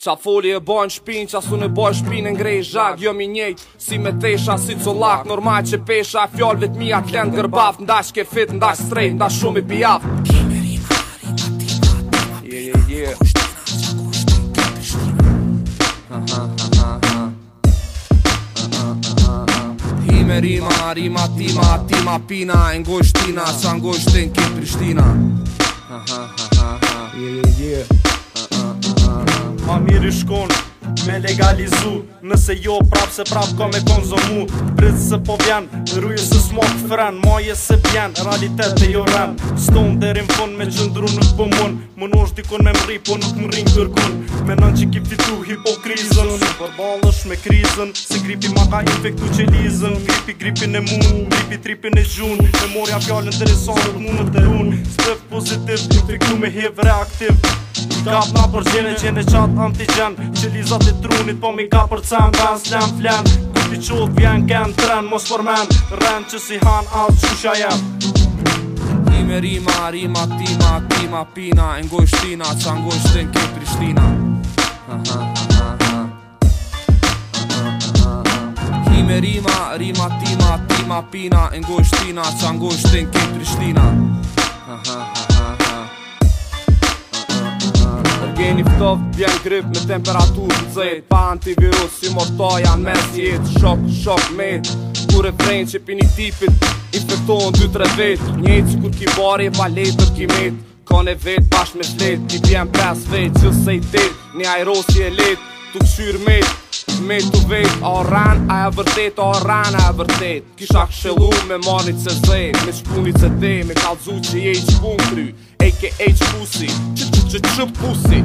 Qa foli e bojnë shpin, qa sun e bojnë shpin e ngrej zhag Jo mi njejt, si me tesha, si co lak Normal që pesha, fjall vet mi atë lend gërbaf Nda shke fit, nda sh strejt, nda shumë i pijaf Kime rinari, qati qati qati Rima, rima, tima, tima, pina Engojsh tina, sa engojsh të Prishtina Ha ha ha ha ha Yeah, yeah, yeah Ma mirë i shkonë me legalizu Nëse jo prap se prap ka me konzomu Pritë se po vjen, rrujë se smak fren Maje se pjen, realitet e jo ren Stone dhe rinë me qëndru nuk po Më nosh dikon me mri po nuk më rinë kërkun Me nën që ki fitu hipokrizën Si është me krizën Se gripi ma ka infektu që lizën Gripi gripin e mund, gripi tripin e gjun Me morja fjallën të resonët në të run Spef pozitiv, infektu me hiv reaktiv Ka pa për gjene që në qatë antigen Që li i trunit po mi ka për cam Ka në flen Ku ti vjen gen tren Mos për men Ren që si han alë qusha shë jem Ime rima, rima tima, tima pina Ngoj shtina, që ngoj shten kjo prishtina Ime rima, rima tima, tima pina Ngoj shtina, që ngoj shten kjo prishtina Stof bjen grip me temperatur zet Pa antivirus si morto janë mes jet Shok, shok, met Kur e vrejnë që pini tipit Infektohen 2-3 vet Njejtë që kur ki bari e valet për ki Ka ne vet bashk me shlet Ti bjen 5 vet që se i dit Një aeros e let Tu shyr met Me të vejt, a rran, a e vërtet, a rran, a e vërtet Kisha këshelu me marit se zed, me shpunit se dhe Me kalzu që je i qpun kry, a.k.a. që pusi Që që që që pusi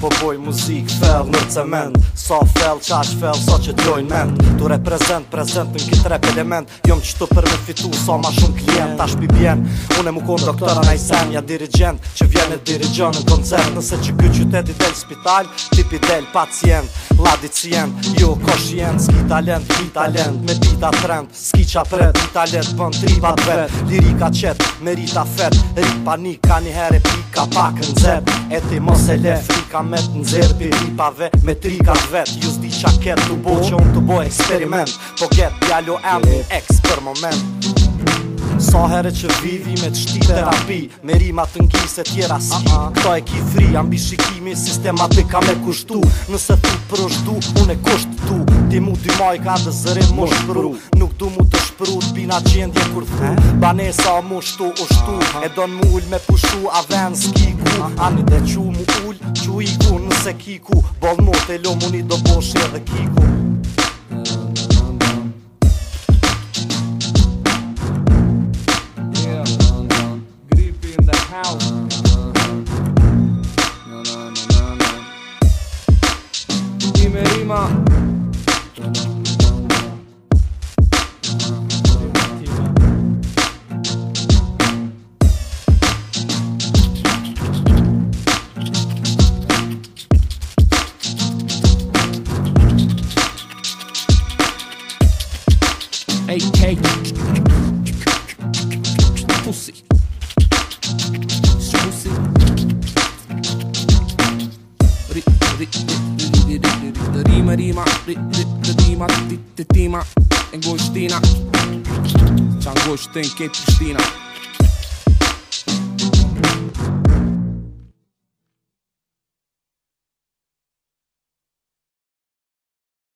po boj muzik fell në cement sa fell çash fell sa që doin mend tu reprezent prezent në këtë rap element jom çto për me fitu sa më shumë klient tash bi bjen, unë më doktora doktor ana isam ja dirigent që vjen e dirigjon në koncert nëse që ky qyteti del spital tipi del pacient ladicien ju jo, koshien ski talent ki talent me pita trend ski çafret talent von triva vet lirika çet merita fet ri panika ni herë pika pak në zep e ti mos e lef frika met në zirë Ti me trikat vet Ju s'di qa ketë të bo që unë të bo eksperiment Po ketë bjallu em ex për moment Sa herë që vivi me të shti terapi Me rimat në gjisë e tjera si uh -huh. e ki fri, ambi shikimi Sistemate ka me kushtu Nëse të përështu, unë e kushtu Ti mu dy majka dhe zërin më shkru Nuk du mu të shpru të bina gjendje kur Banesa o mu shtu o shtu E do në mull me pushu a ven s'kiku A një dhe qu mu ull qu i ku nëse kiku Bol mu të lo mu një do boshi edhe kiku Oh, my God. AK. Pussy. Pussy. Rima, rima, rima, rima, rima, angostina, angostin, che pristina.